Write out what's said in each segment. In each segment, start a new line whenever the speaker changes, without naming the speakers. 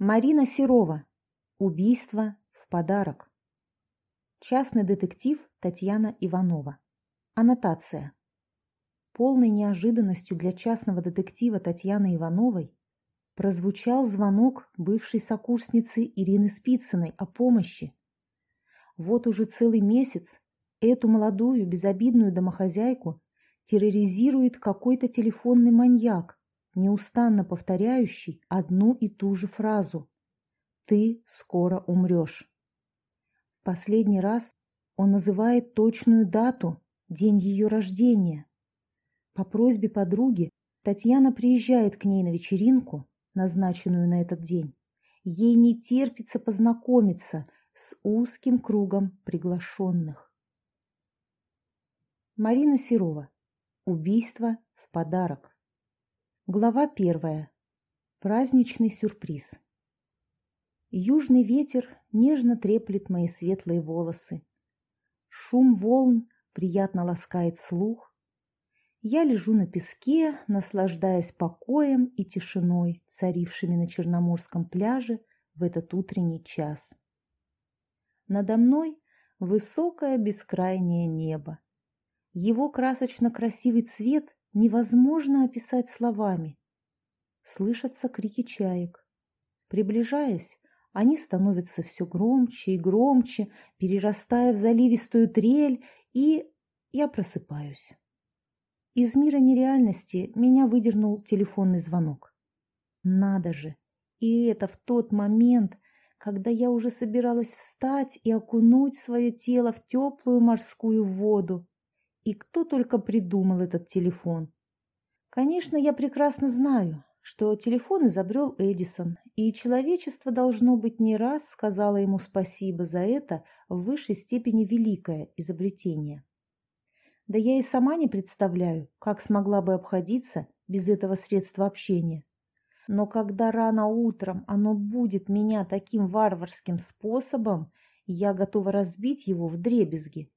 Марина Серова. Убийство в подарок. Частный детектив Татьяна Иванова. Аннотация. Полной неожиданностью для частного детектива Татьяны Ивановой прозвучал звонок бывшей сокурсницы Ирины Спицыной о помощи. Вот уже целый месяц эту молодую безобидную домохозяйку терроризирует какой-то телефонный маньяк, неустанно повторяющий одну и ту же фразу «Ты скоро умрешь». Последний раз он называет точную дату, день ее рождения. По просьбе подруги Татьяна приезжает к ней на вечеринку, назначенную на этот день. Ей не терпится познакомиться с узким кругом приглашенных. Марина Серова. Убийство в подарок. Глава первая. Праздничный сюрприз. Южный ветер нежно треплет мои светлые волосы. Шум волн приятно ласкает слух. Я лежу на песке, наслаждаясь покоем и тишиной, царившими на Черноморском пляже в этот утренний час. Надо мной высокое бескрайнее небо. Его красочно красивый цвет невозможно описать словами. Слышатся крики чаек. Приближаясь, они становятся все громче и громче, перерастая в заливистую трель, и я просыпаюсь. Из мира нереальности меня выдернул телефонный звонок. Надо же! И это в тот момент, когда я уже собиралась встать и окунуть свое тело в теплую морскую воду. И кто только придумал этот телефон. Конечно, я прекрасно знаю, что телефон изобрел Эдисон, и человечество, должно быть, не раз сказало ему спасибо за это в высшей степени великое изобретение. Да я и сама не представляю, как смогла бы обходиться без этого средства общения. Но когда рано утром оно будет меня таким варварским способом, я готова разбить его в дребезги.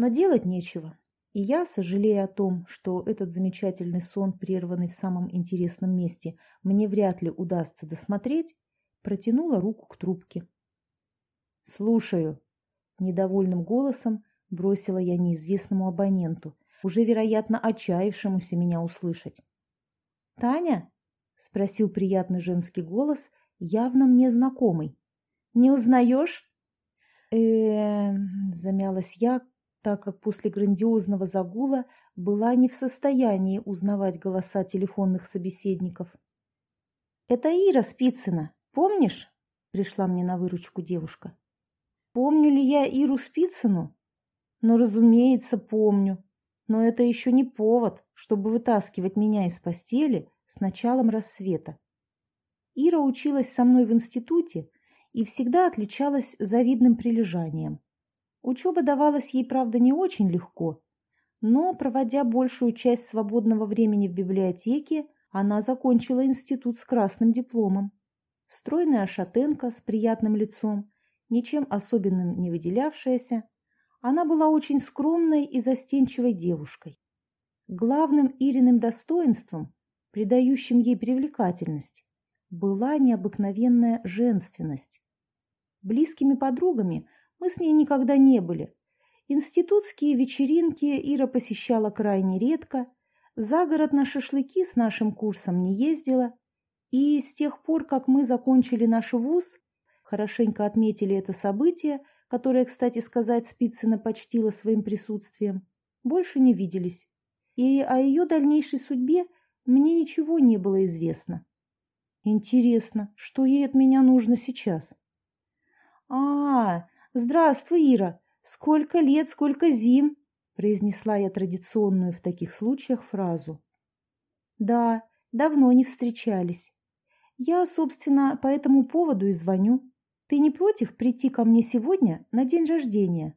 Но делать нечего. И я, сожалея о том, что этот замечательный сон, прерванный в самом интересном месте, мне вряд ли удастся досмотреть, протянула руку к трубке. «Слушаю», — недовольным голосом бросила я неизвестному абоненту, уже, вероятно, отчаявшемуся меня услышать. «Таня?» — спросил приятный женский голос, явно мне знакомый. «Не узнаешь?» э замялась я, так как после грандиозного загула была не в состоянии узнавать голоса телефонных собеседников. «Это Ира Спицына, помнишь?» – пришла мне на выручку девушка. «Помню ли я Иру Спицыну?» «Ну, разумеется, помню. Но это еще не повод, чтобы вытаскивать меня из постели с началом рассвета. Ира училась со мной в институте и всегда отличалась завидным прилежанием. Учеба давалась ей, правда, не очень легко, но, проводя большую часть свободного времени в библиотеке, она закончила институт с красным дипломом. Стройная шатенка с приятным лицом, ничем особенным не выделявшаяся, она была очень скромной и застенчивой девушкой. Главным Ириным достоинством, придающим ей привлекательность, была необыкновенная женственность. Близкими подругами – мы с ней никогда не были. Институтские вечеринки Ира посещала крайне редко, за город на шашлыки с нашим курсом не ездила, и с тех пор, как мы закончили наш вуз, хорошенько отметили это событие, которое, кстати сказать, Спицына почтила своим присутствием, больше не виделись. И о ее дальнейшей судьбе мне ничего не было известно. Интересно, что ей от меня нужно сейчас? А, «Здравствуй, Ира! Сколько лет, сколько зим!» произнесла я традиционную в таких случаях фразу. «Да, давно не встречались. Я, собственно, по этому поводу и звоню. Ты не против прийти ко мне сегодня на день рождения?»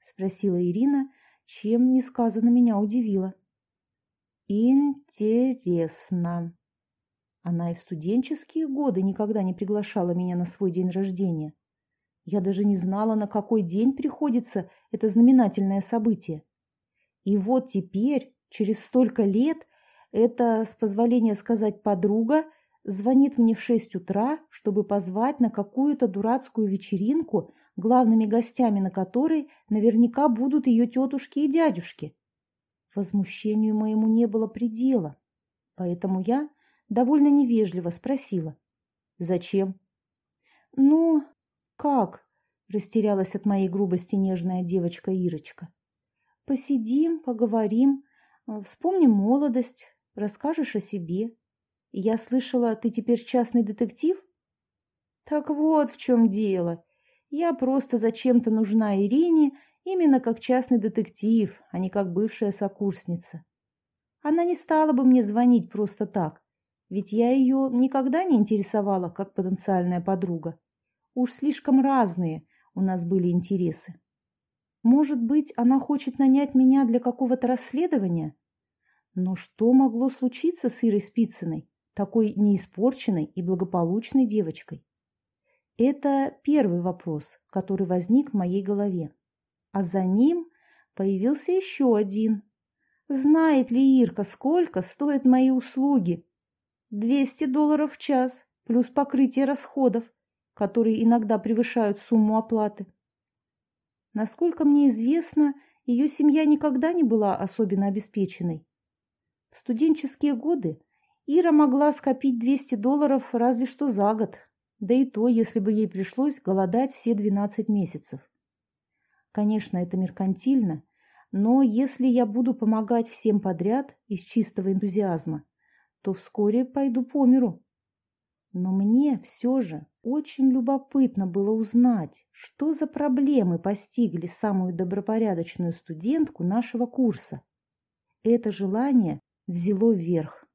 спросила Ирина, чем несказанно меня удивила. «Интересно!» Она и в студенческие годы никогда не приглашала меня на свой день рождения. Я даже не знала, на какой день приходится это знаменательное событие. И вот теперь, через столько лет, эта, с позволения сказать, подруга звонит мне в шесть утра, чтобы позвать на какую-то дурацкую вечеринку, главными гостями на которой наверняка будут ее тетушки и дядюшки. Возмущению моему не было предела, поэтому я довольно невежливо спросила. «Зачем?» «Ну, как?» – растерялась от моей грубости нежная девочка Ирочка. «Посидим, поговорим, вспомним молодость, расскажешь о себе. Я слышала, ты теперь частный детектив?» «Так вот в чем дело. Я просто зачем-то нужна Ирине именно как частный детектив, а не как бывшая сокурсница. Она не стала бы мне звонить просто так, ведь я ее никогда не интересовала как потенциальная подруга. Уж слишком разные у нас были интересы. Может быть, она хочет нанять меня для какого-то расследования? Но что могло случиться с Ирой Спицыной, такой неиспорченной и благополучной девочкой? Это первый вопрос, который возник в моей голове. А за ним появился еще один. Знает ли Ирка, сколько стоят мои услуги? 200 долларов в час, плюс покрытие расходов, которые иногда превышают сумму оплаты. Насколько мне известно, ее семья никогда не была особенно обеспеченной. В студенческие годы Ира могла скопить 200 долларов разве что за год, да и то, если бы ей пришлось голодать все 12 месяцев. Конечно, это меркантильно, но если я буду помогать всем подряд из чистого энтузиазма, то вскоре пойду по миру. Но мне все же очень любопытно было узнать, что за проблемы постигли самую добропорядочную студентку нашего курса. Это желание взяло вверх.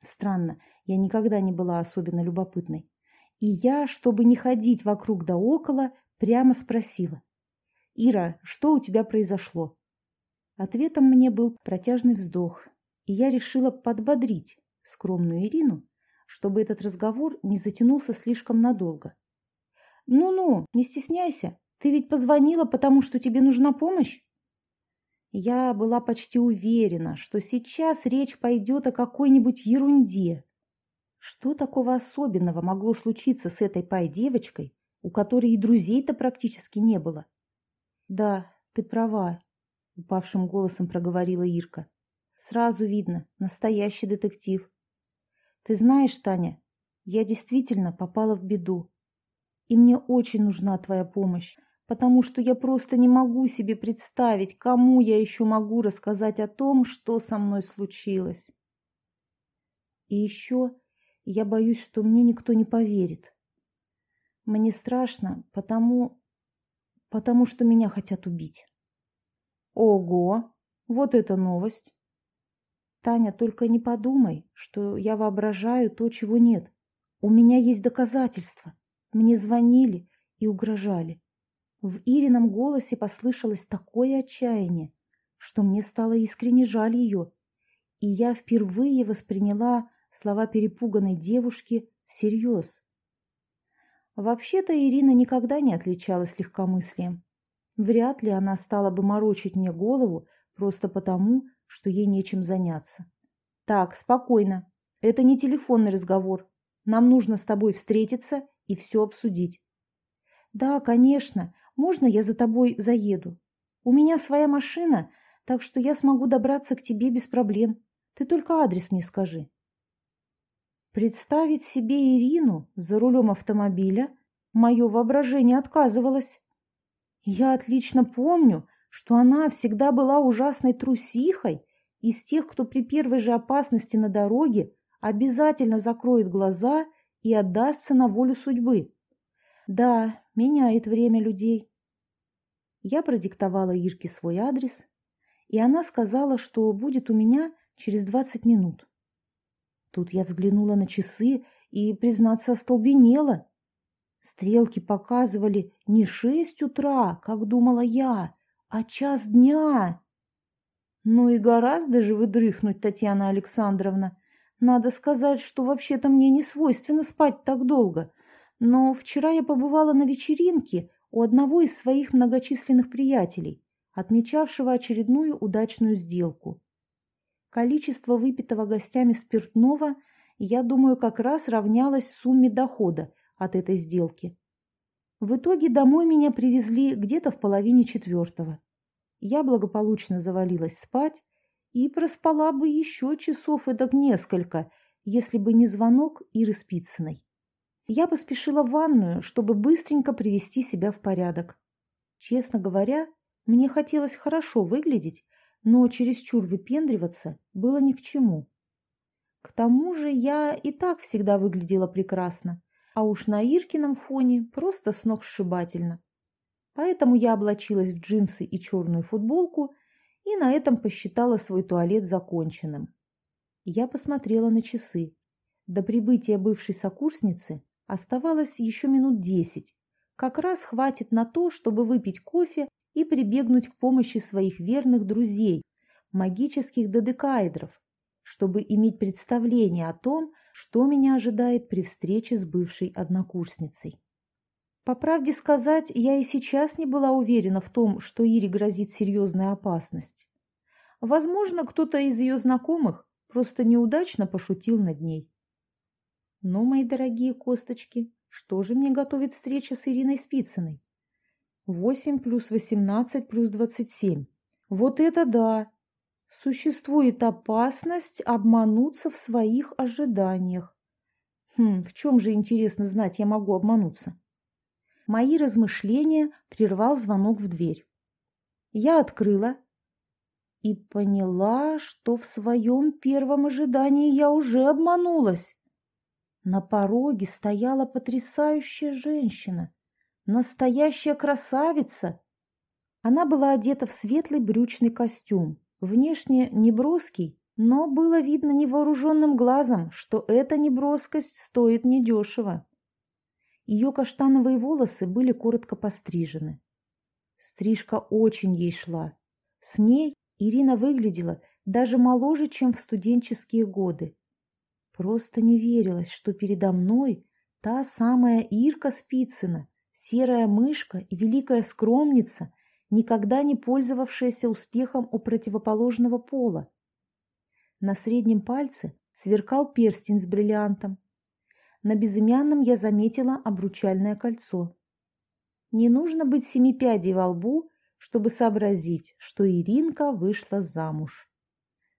Странно, я никогда не была особенно любопытной. И я, чтобы не ходить вокруг да около, прямо спросила. «Ира, что у тебя произошло?» Ответом мне был протяжный вздох, и я решила подбодрить скромную Ирину, чтобы этот разговор не затянулся слишком надолго. «Ну-ну, не стесняйся, ты ведь позвонила, потому что тебе нужна помощь?» Я была почти уверена, что сейчас речь пойдет о какой-нибудь ерунде, что такого особенного могло случиться с этой пай-девочкой, у которой и друзей-то практически не было? Да, ты права, упавшим голосом проговорила Ирка. Сразу видно, настоящий детектив. Ты знаешь, Таня, я действительно попала в беду. И мне очень нужна твоя помощь, потому что я просто не могу себе представить, кому я еще могу рассказать о том, что со мной случилось. И еще я боюсь, что мне никто не поверит. Мне страшно, потому... потому что меня хотят убить. Ого! Вот это новость! Таня, только не подумай, что я воображаю то, чего нет. У меня есть доказательства. Мне звонили и угрожали. В Ирином голосе послышалось такое отчаяние, что мне стало искренне жаль ее, и я впервые восприняла слова перепуганной девушки всерьез. Вообще-то Ирина никогда не отличалась легкомыслием. Вряд ли она стала бы морочить мне голову просто потому, что ей нечем заняться. Так, спокойно. Это не телефонный разговор. Нам нужно с тобой встретиться и все обсудить. Да, конечно. Можно я за тобой заеду? У меня своя машина, так что я смогу добраться к тебе без проблем. Ты только адрес мне скажи. Представить себе Ирину за рулем автомобиля мое воображение отказывалось. Я отлично помню, что она всегда была ужасной трусихой из тех, кто при первой же опасности на дороге обязательно закроет глаза и отдастся на волю судьбы. Да, меняет время людей. Я продиктовала Ирке свой адрес, и она сказала, что будет у меня через двадцать минут. Тут я взглянула на часы и, признаться, остолбенела. Стрелки показывали не шесть утра, как думала я, а час дня. Ну и гораздо же вы дрыхнуть, Татьяна Александровна. Надо сказать, что вообще-то мне не свойственно спать так долго. Но вчера я побывала на вечеринке у одного из своих многочисленных приятелей, отмечавшего очередную удачную сделку. Количество выпитого гостями спиртного я думаю, как раз равнялась сумме дохода от этой сделки. В итоге домой меня привезли где-то в половине четвертого. Я благополучно завалилась спать и проспала бы еще часов эдак несколько, если бы не звонок Иры Спицыной. Я поспешила в ванную, чтобы быстренько привести себя в порядок. Честно говоря, мне хотелось хорошо выглядеть, но чересчур выпендриваться было ни к чему. К тому же я и так всегда выглядела прекрасно, а уж на Иркином фоне просто сногсшибательно. Поэтому я облачилась в джинсы и черную футболку и на этом посчитала свой туалет законченным. Я посмотрела на часы. До прибытия бывшей сокурсницы оставалось еще минут десять. Как раз хватит на то, чтобы выпить кофе и прибегнуть к помощи своих верных друзей, магических додекаэдров, чтобы иметь представление о том, что меня ожидает при встрече с бывшей однокурсницей. По правде сказать, я и сейчас не была уверена в том, что Ире грозит серьезная опасность. Возможно, кто-то из ее знакомых просто неудачно пошутил над ней. Но, мои дорогие косточки, что же мне готовит встреча с Ириной Спицыной? Восемь плюс восемнадцать плюс двадцать семь. Вот это да! Существует опасность обмануться в своих ожиданиях. Хм, в чем же, интересно знать, я могу обмануться? Мои размышления прервал звонок в дверь. Я открыла и поняла, что в своем первом ожидании я уже обманулась. На пороге стояла потрясающая женщина, настоящая красавица. Она была одета в светлый брючный костюм, внешне неброский, но было видно невооруженным глазом, что эта неброскость стоит недешево. Ее каштановые волосы были коротко пострижены. Стрижка очень ей шла. С ней Ирина выглядела даже моложе, чем в студенческие годы. Просто не верилось, что передо мной та самая Ирка Спицына, серая мышка и великая скромница, никогда не пользовавшаяся успехом у противоположного пола. На среднем пальце сверкал перстень с бриллиантом, на безымянном я заметила обручальное кольцо. Не нужно быть семи пядей во лбу, чтобы сообразить, что Иринка вышла замуж.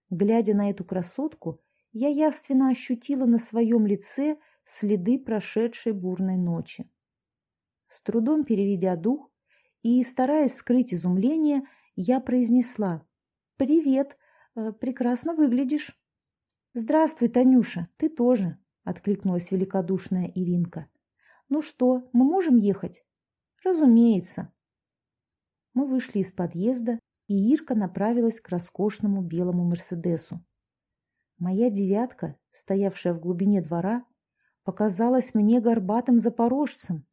Глядя на эту красотку, я явственно ощутила на своем лице следы прошедшей бурной ночи. С трудом переведя дух и стараясь скрыть изумление, я произнесла «Привет, э, прекрасно выглядишь». «Здравствуй, Танюша, ты тоже», — откликнулась великодушная Иринка. «Ну что, мы можем ехать?» «Разумеется». Мы вышли из подъезда, и Ирка направилась к роскошному белому «Мерседесу». Моя девятка, стоявшая в глубине двора, показалась мне горбатым запорожцем,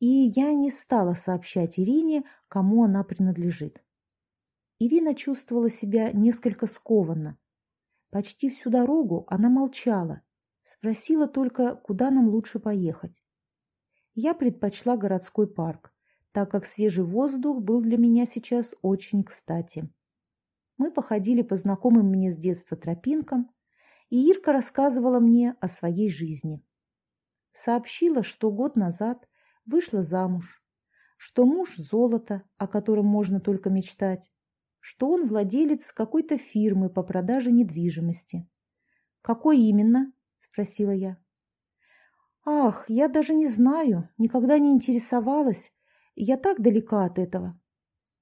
и я не стала сообщать Ирине, кому она принадлежит. Ирина чувствовала себя несколько скованно. Почти всю дорогу она молчала, Спросила только, куда нам лучше поехать. Я предпочла городской парк, так как свежий воздух был для меня сейчас очень кстати. Мы походили по знакомым мне с детства тропинкам, и Ирка рассказывала мне о своей жизни. Сообщила, что год назад вышла замуж, что муж золото, о котором можно только мечтать, что он владелец какой-то фирмы по продаже недвижимости. Какой именно, спросила я. Ах, я даже не знаю, никогда не интересовалась. Я так далека от этого.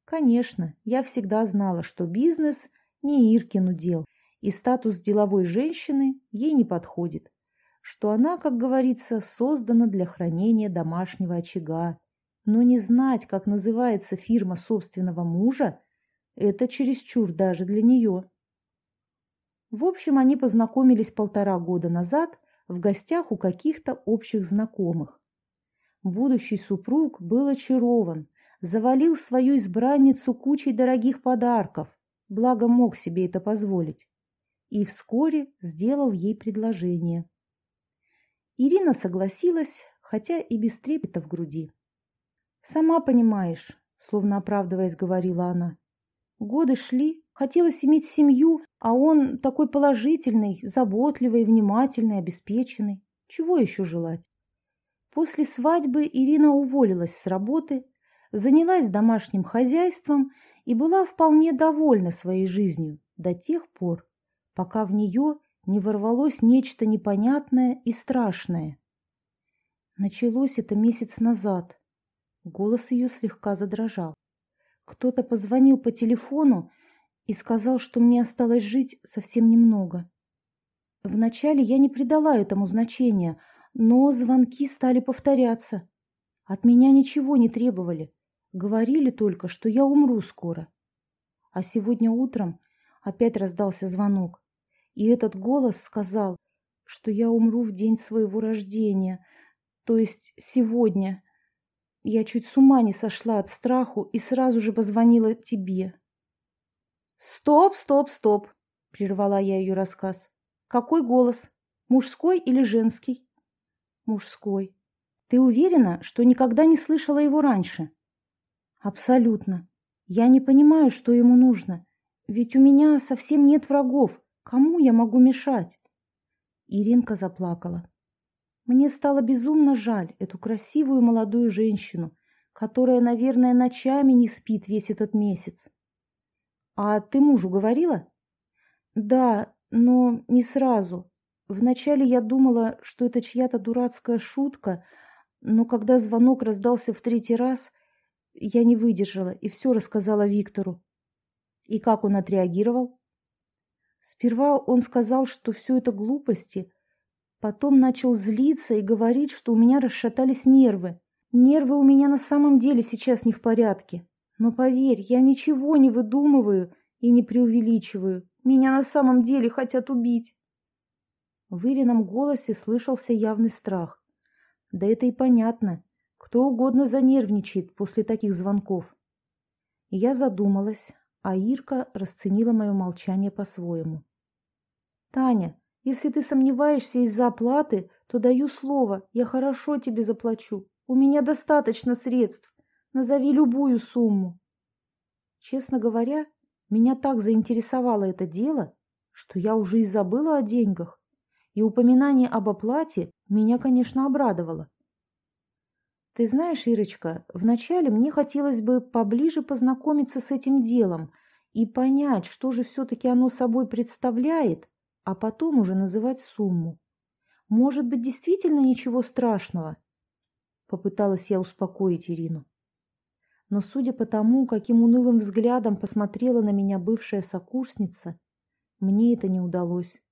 Конечно, я всегда знала, что бизнес не Иркину дел, и статус деловой женщины ей не подходит, что она, как говорится, создана для хранения домашнего очага. Но не знать, как называется фирма собственного мужа, это чересчур даже для нее. В общем, они познакомились полтора года назад в гостях у каких-то общих знакомых. Будущий супруг был очарован, завалил свою избранницу кучей дорогих подарков, благо мог себе это позволить, и вскоре сделал ей предложение. Ирина согласилась, хотя и без трепета в груди. «Сама понимаешь», — словно оправдываясь, говорила она, — Годы шли, хотелось иметь семью, а он такой положительный, заботливый, внимательный, обеспеченный. Чего еще желать? После свадьбы Ирина уволилась с работы, занялась домашним хозяйством и была вполне довольна своей жизнью до тех пор, пока в нее не ворвалось нечто непонятное и страшное. Началось это месяц назад. Голос ее слегка задрожал. Кто-то позвонил по телефону и сказал, что мне осталось жить совсем немного. Вначале я не придала этому значения, но звонки стали повторяться. От меня ничего не требовали. Говорили только, что я умру скоро. А сегодня утром опять раздался звонок. И этот голос сказал, что я умру в день своего рождения, то есть сегодня. Я чуть с ума не сошла от страху и сразу же позвонила тебе. «Стоп, стоп, стоп!» — прервала я ее рассказ. «Какой голос? Мужской или женский?» «Мужской. Ты уверена, что никогда не слышала его раньше?» «Абсолютно. Я не понимаю, что ему нужно. Ведь у меня совсем нет врагов. Кому я могу мешать?» Иринка заплакала. Мне стало безумно жаль эту красивую молодую женщину, которая, наверное, ночами не спит весь этот месяц. «А ты мужу говорила?» «Да, но не сразу. Вначале я думала, что это чья-то дурацкая шутка, но когда звонок раздался в третий раз, я не выдержала и все рассказала Виктору. И как он отреагировал? Сперва он сказал, что все это глупости, потом начал злиться и говорить, что у меня расшатались нервы. Нервы у меня на самом деле сейчас не в порядке. Но поверь, я ничего не выдумываю и не преувеличиваю. Меня на самом деле хотят убить. В Ирином голосе слышался явный страх. Да это и понятно. Кто угодно занервничает после таких звонков. Я задумалась, а Ирка расценила мое молчание по-своему. «Таня, если ты сомневаешься из-за оплаты, то даю слово, я хорошо тебе заплачу. У меня достаточно средств. Назови любую сумму». Честно говоря, меня так заинтересовало это дело, что я уже и забыла о деньгах, и упоминание об оплате меня, конечно, обрадовало. Ты знаешь, Ирочка, вначале мне хотелось бы поближе познакомиться с этим делом и понять, что же все-таки оно собой представляет, а потом уже называть сумму. Может быть, действительно ничего страшного? Попыталась я успокоить Ирину. Но судя по тому, каким унылым взглядом посмотрела на меня бывшая сокурсница, мне это не удалось.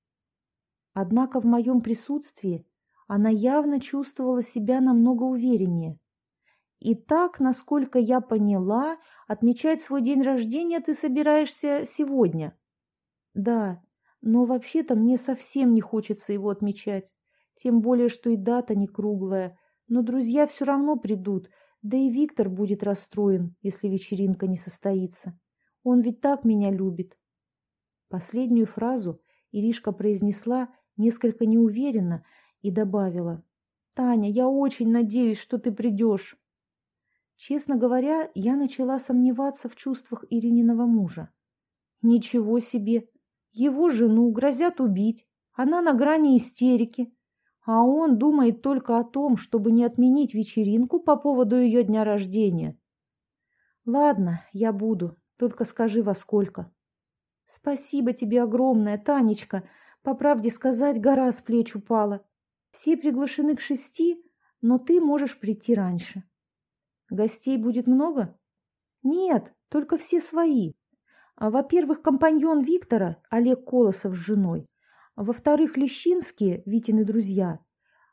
Однако в моем присутствии она явно чувствовала себя намного увереннее. И так, насколько я поняла, отмечать свой день рождения ты собираешься сегодня. Да, но вообще-то мне совсем не хочется его отмечать. Тем более, что и дата не круглая. Но друзья все равно придут, да и Виктор будет расстроен, если вечеринка не состоится. Он ведь так меня любит. Последнюю фразу Иришка произнесла несколько неуверенно, и добавила. «Таня, я очень надеюсь, что ты придешь». Честно говоря, я начала сомневаться в чувствах Ирининого мужа. Ничего себе! Его жену грозят убить, она на грани истерики, а он думает только о том, чтобы не отменить вечеринку по поводу ее дня рождения. Ладно, я буду, только скажи во сколько. Спасибо тебе огромное, Танечка. По правде сказать, гора с плеч упала. Все приглашены к шести, но ты можешь прийти раньше. Гостей будет много? Нет, только все свои. А, во-первых, компаньон Виктора, Олег Колосов с женой. Во-вторых, Лещинские, Витины друзья.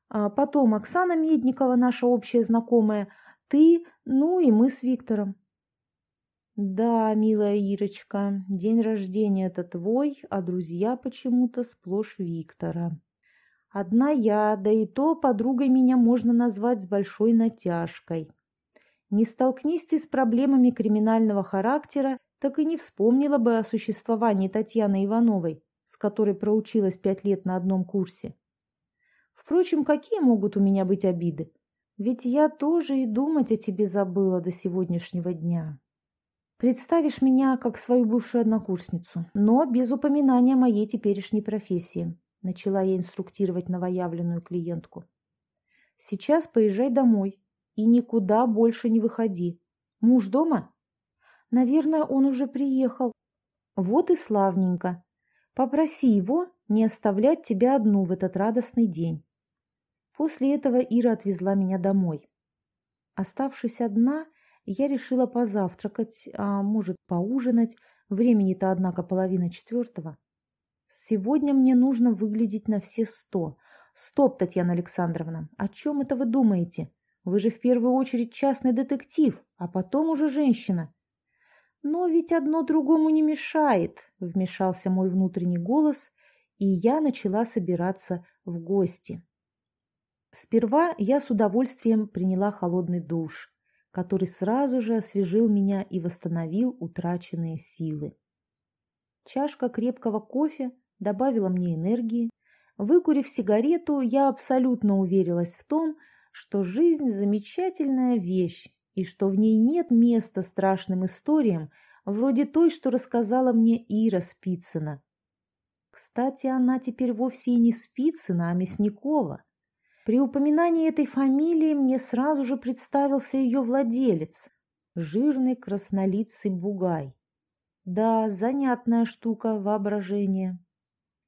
А потом Оксана Медникова, наша общая знакомая. Ты, ну и мы с Виктором. Да, милая Ирочка, день рождения это твой, а друзья почему-то сплошь Виктора. Одна я, да и то подругой меня можно назвать с большой натяжкой. Не столкнись ты с проблемами криминального характера, так и не вспомнила бы о существовании Татьяны Ивановой, с которой проучилась пять лет на одном курсе. Впрочем, какие могут у меня быть обиды? Ведь я тоже и думать о тебе забыла до сегодняшнего дня. Представишь меня как свою бывшую однокурсницу, но без упоминания моей теперешней профессии. Начала я инструктировать новоявленную клиентку. Сейчас поезжай домой и никуда больше не выходи. Муж дома? Наверное, он уже приехал. Вот и славненько. Попроси его не оставлять тебя одну в этот радостный день. После этого Ира отвезла меня домой. Оставшись одна, я решила позавтракать, а может поужинать. Времени-то, однако, половина четвертого. Сегодня мне нужно выглядеть на все сто. Стоп, Татьяна Александровна, о чем это вы думаете? Вы же в первую очередь частный детектив, а потом уже женщина. Но ведь одно другому не мешает, вмешался мой внутренний голос, и я начала собираться в гости. Сперва я с удовольствием приняла холодный душ который сразу же освежил меня и восстановил утраченные силы. Чашка крепкого кофе добавила мне энергии. Выкурив сигарету, я абсолютно уверилась в том, что жизнь – замечательная вещь, и что в ней нет места страшным историям, вроде той, что рассказала мне Ира Спицына. Кстати, она теперь вовсе и не Спицына, а Мясникова. При упоминании этой фамилии мне сразу же представился ее владелец, жирный краснолицый бугай. Да, занятная штука воображение.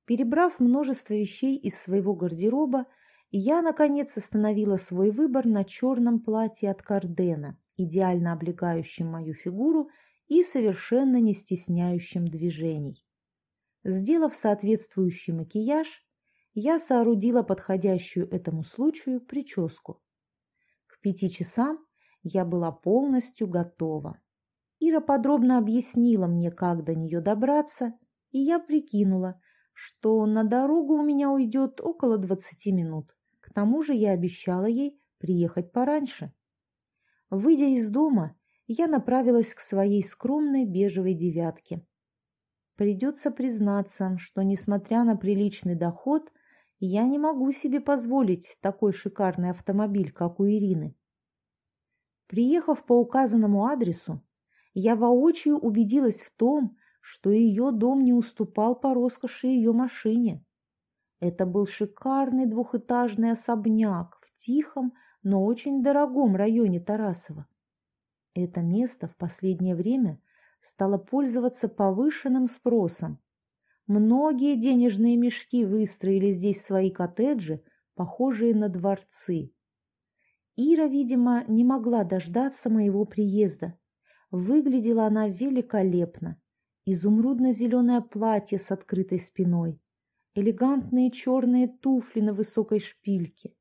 Перебрав множество вещей из своего гардероба, я, наконец, остановила свой выбор на черном платье от Кардена, идеально облегающем мою фигуру и совершенно не стесняющим движений. Сделав соответствующий макияж, я соорудила подходящую этому случаю прическу. К пяти часам я была полностью готова. Ира подробно объяснила мне, как до нее добраться, и я прикинула, что на дорогу у меня уйдет около двадцати минут. К тому же я обещала ей приехать пораньше. Выйдя из дома, я направилась к своей скромной бежевой девятке. Придется признаться, что, несмотря на приличный доход, я не могу себе позволить такой шикарный автомобиль, как у Ирины. Приехав по указанному адресу, я воочию убедилась в том, что ее дом не уступал по роскоши ее машине. Это был шикарный двухэтажный особняк в тихом, но очень дорогом районе Тарасова. Это место в последнее время стало пользоваться повышенным спросом Многие денежные мешки выстроили здесь свои коттеджи, похожие на дворцы. Ира, видимо, не могла дождаться моего приезда. Выглядела она великолепно. Изумрудно-зеленое платье с открытой спиной, элегантные черные туфли на высокой шпильке,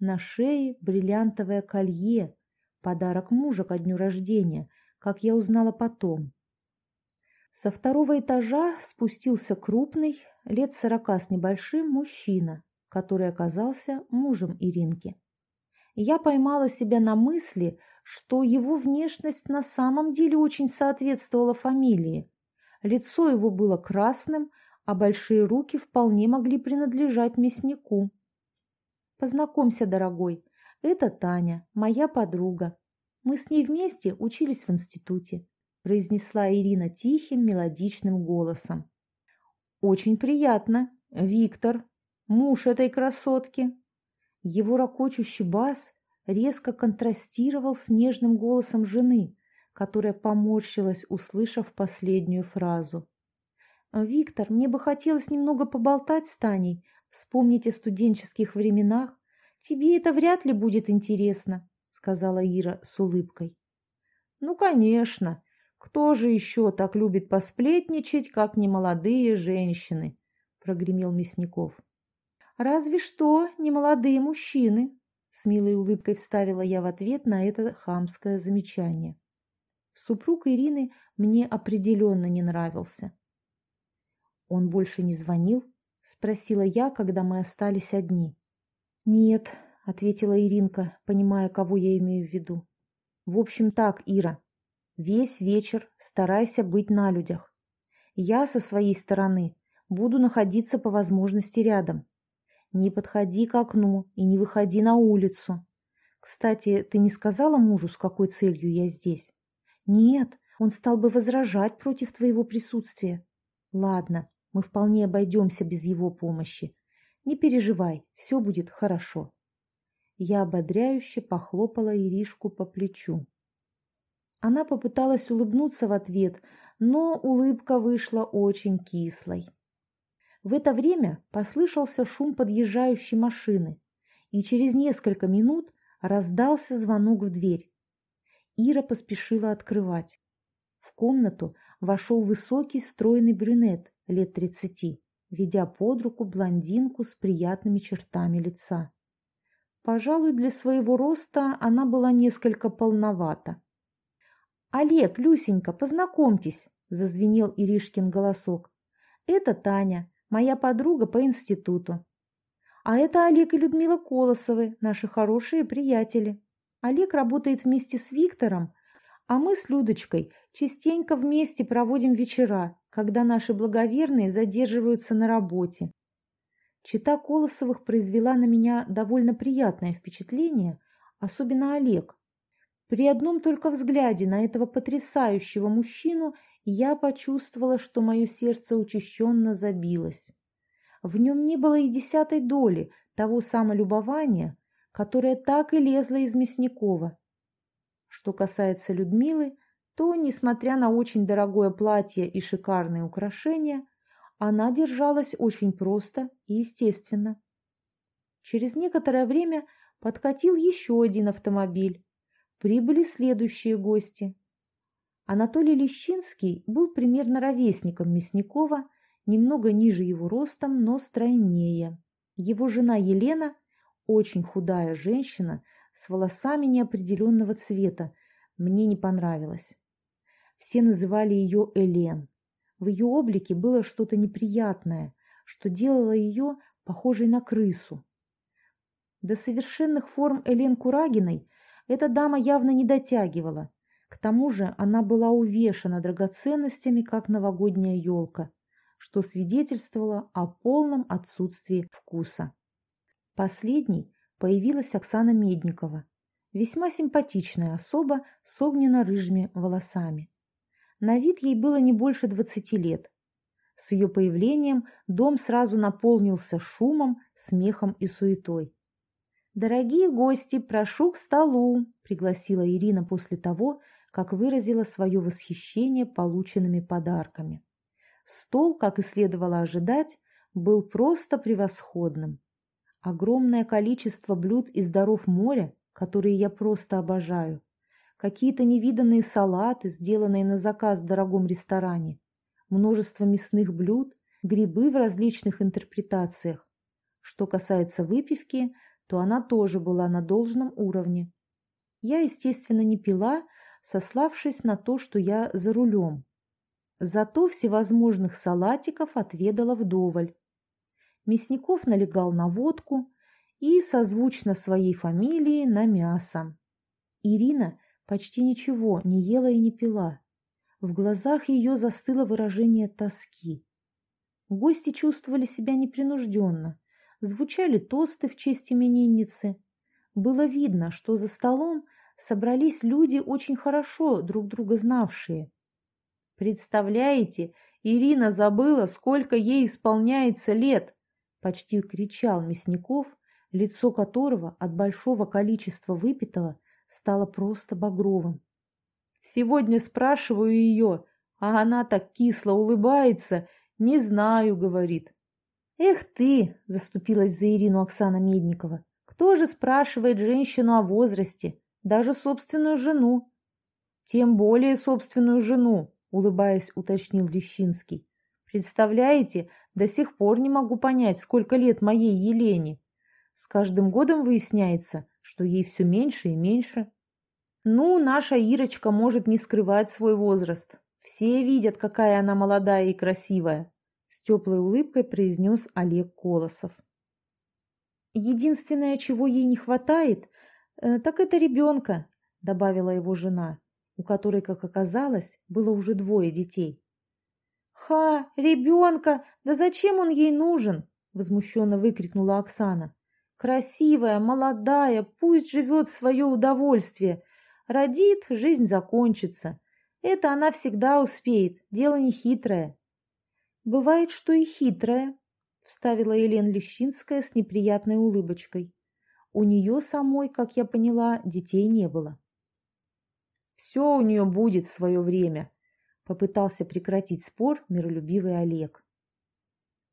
на шее бриллиантовое колье, подарок мужа ко дню рождения, как я узнала потом. Со второго этажа спустился крупный, лет сорока с небольшим, мужчина, который оказался мужем Иринки. Я поймала себя на мысли, что его внешность на самом деле очень соответствовала фамилии. Лицо его было красным, а большие руки вполне могли принадлежать мяснику. «Познакомься, дорогой, это Таня, моя подруга. Мы с ней вместе учились в институте произнесла Ирина тихим мелодичным голосом. «Очень приятно, Виктор, муж этой красотки». Его ракочущий бас резко контрастировал с нежным голосом жены, которая поморщилась, услышав последнюю фразу. «Виктор, мне бы хотелось немного поболтать с Таней, вспомнить о студенческих временах. Тебе это вряд ли будет интересно», — сказала Ира с улыбкой. «Ну, конечно. Кто же еще так любит посплетничать, как немолодые женщины? Прогремел Мясников. Разве что немолодые мужчины, с милой улыбкой вставила я в ответ на это хамское замечание. Супруг Ирины мне определенно не нравился. Он больше не звонил? Спросила я, когда мы остались одни. Нет, ответила Иринка, понимая, кого я имею в виду. В общем так, Ира, Весь вечер старайся быть на людях. Я со своей стороны буду находиться по возможности рядом. Не подходи к окну и не выходи на улицу. Кстати, ты не сказала мужу, с какой целью я здесь? Нет, Он стал бы возражать против твоего присутствия. Ладно, мы вполне обойдемся без его помощи. Не переживай, все будет хорошо. Я ободряюще похлопала Иришку по плечу. Она попыталась улыбнуться в ответ, но улыбка вышла очень кислой. В это время послышался шум подъезжающей машины, и через несколько минут раздался звонок в дверь. Ира поспешила открывать. В комнату вошел высокий стройный брюнет лет тридцати, ведя под руку блондинку с приятными чертами лица. Пожалуй, для своего роста она была несколько полновата. «Олег, Люсенька, познакомьтесь!» – зазвенел Иришкин голосок. «Это Таня, моя подруга по институту. А это Олег и Людмила Колосовы, наши хорошие приятели. Олег работает вместе с Виктором, а мы с Людочкой частенько вместе проводим вечера, когда наши благоверные задерживаются на работе. Чита Колосовых произвела на меня довольно приятное впечатление, особенно Олег. При одном только взгляде на этого потрясающего мужчину я почувствовала, что мое сердце учащенно забилось. В нем не было и десятой доли того самолюбования, которое так и лезло из Мясникова. Что касается Людмилы, то, несмотря на очень дорогое платье и шикарные украшения, она держалась очень просто и естественно. Через некоторое время подкатил еще один автомобиль. Прибыли следующие гости. Анатолий Лещинский был примерно ровесником Мясникова, немного ниже его ростом, но стройнее. Его жена Елена, очень худая женщина, с волосами неопределенного цвета, мне не понравилась. Все называли ее Элен. В ее облике было что-то неприятное, что делало ее похожей на крысу. До совершенных форм Элен Курагиной эта дама явно не дотягивала. Тому же она была увешана драгоценностями, как новогодняя елка, что свидетельствовало о полном отсутствии вкуса. Последней появилась Оксана Медникова, весьма симпатичная особа с огненно-рыжими волосами. На вид ей было не больше двадцати лет. С ее появлением дом сразу наполнился шумом, смехом и суетой. «Дорогие гости, прошу к столу!» – пригласила Ирина после того, как выразила свое восхищение полученными подарками. Стол, как и следовало ожидать, был просто превосходным. Огромное количество блюд из даров моря, которые я просто обожаю. Какие-то невиданные салаты, сделанные на заказ в дорогом ресторане. Множество мясных блюд, грибы в различных интерпретациях. Что касается выпивки, то она тоже была на должном уровне. Я, естественно, не пила, сославшись на то, что я за рулем. Зато всевозможных салатиков отведала вдоволь. Мясников налегал на водку и, созвучно своей фамилии, на мясо. Ирина почти ничего не ела и не пила. В глазах ее застыло выражение тоски. Гости чувствовали себя непринужденно. Звучали тосты в честь именинницы. Было видно, что за столом собрались люди, очень хорошо друг друга знавшие. «Представляете, Ирина забыла, сколько ей исполняется лет!» Почти кричал Мясников, лицо которого от большого количества выпитого стало просто багровым. «Сегодня спрашиваю ее, а она так кисло улыбается. Не знаю, — говорит. «Эх ты!» – заступилась за Ирину Оксана Медникова. «Кто же спрашивает женщину о возрасте? Даже собственную жену?» «Тем более собственную жену», – улыбаясь, уточнил Лещинский. «Представляете, до сих пор не могу понять, сколько лет моей Елене. С каждым годом выясняется, что ей все меньше и меньше». «Ну, наша Ирочка может не скрывать свой возраст. Все видят, какая она молодая и красивая с теплой улыбкой произнес Олег Колосов. «Единственное, чего ей не хватает, э, так это ребенка», добавила его жена, у которой, как оказалось, было уже двое детей. «Ха, ребенка! Да зачем он ей нужен?» возмущенно выкрикнула Оксана. «Красивая, молодая, пусть живет в свое удовольствие. Родит, жизнь закончится. Это она всегда успеет, дело не хитрое. Бывает, что и хитрое, вставила Елена Лещинская с неприятной улыбочкой. У нее самой, как я поняла, детей не было. Все у нее будет в свое время, попытался прекратить спор миролюбивый Олег.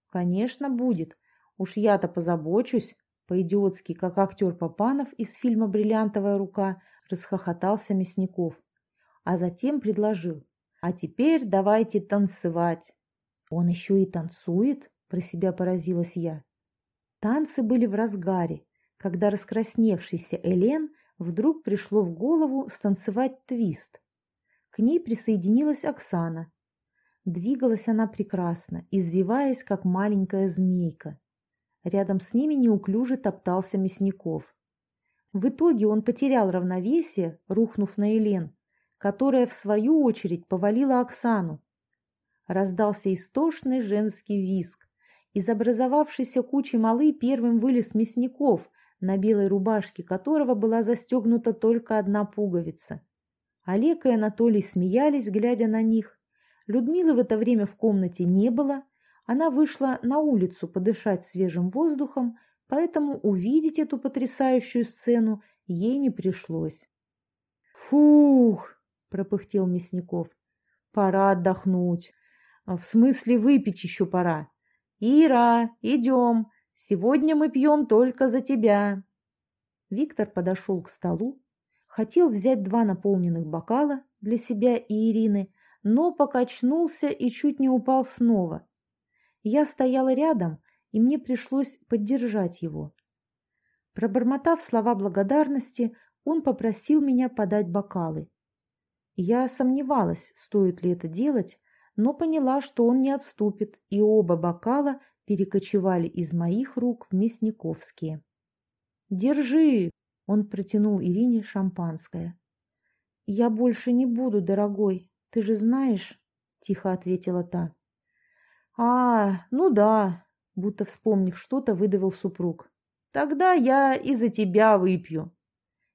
Конечно, будет. Уж я-то позабочусь, по-идиотски, как актер Папанов из фильма «Бриллиантовая рука», расхохотался Мясников, а затем предложил. «А теперь давайте танцевать». «Он еще и танцует?» – про себя поразилась я. Танцы были в разгаре, когда раскрасневшийся Элен вдруг пришло в голову станцевать твист. К ней присоединилась Оксана. Двигалась она прекрасно, извиваясь, как маленькая змейка. Рядом с ними неуклюже топтался Мясников. В итоге он потерял равновесие, рухнув на Елен, которая, в свою очередь, повалила Оксану. Раздался истошный женский визг. Из образовавшейся кучи малы первым вылез Мясников, на белой рубашке которого была застегнута только одна пуговица. Олег и Анатолий смеялись, глядя на них. Людмилы в это время в комнате не было, она вышла на улицу подышать свежим воздухом, поэтому увидеть эту потрясающую сцену ей не пришлось. «Фух!» – пропыхтел Мясников. «Пора отдохнуть. В смысле, выпить еще пора. Ира, идем. Сегодня мы пьем только за тебя». Виктор подошел к столу, хотел взять два наполненных бокала для себя и Ирины, но покачнулся и чуть не упал снова. Я стояла рядом, и мне пришлось поддержать его. Пробормотав слова благодарности, он попросил меня подать бокалы. Я сомневалась, стоит ли это делать, но поняла, что он не отступит, и оба бокала перекочевали из моих рук в Мясниковские. «Держи!» – он протянул Ирине шампанское. «Я больше не буду, дорогой, ты же знаешь», – тихо ответила та. «А, ну да», — будто вспомнив что-то, выдавил супруг. «Тогда я и за тебя выпью».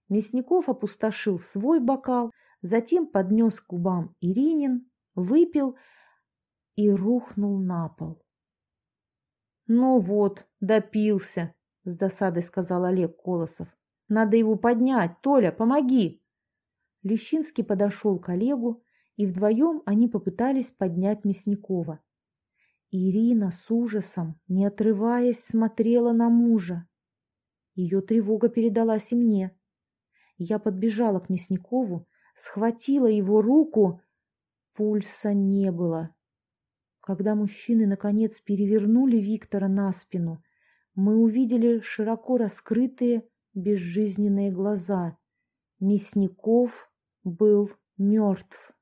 Мясников опустошил свой бокал, затем поднес к губам Иринин, выпил и рухнул на пол. «Ну вот, допился», — с досадой сказал Олег Колосов. «Надо его поднять. Толя, помоги!» Лещинский подошел к Олегу, и вдвоем они попытались поднять Мясникова. Ирина с ужасом, не отрываясь, смотрела на мужа. Ее тревога передалась и мне. Я подбежала к Мясникову, схватила его руку. Пульса не было. Когда мужчины, наконец, перевернули Виктора на спину, мы увидели широко раскрытые безжизненные глаза. Мясников был мертв.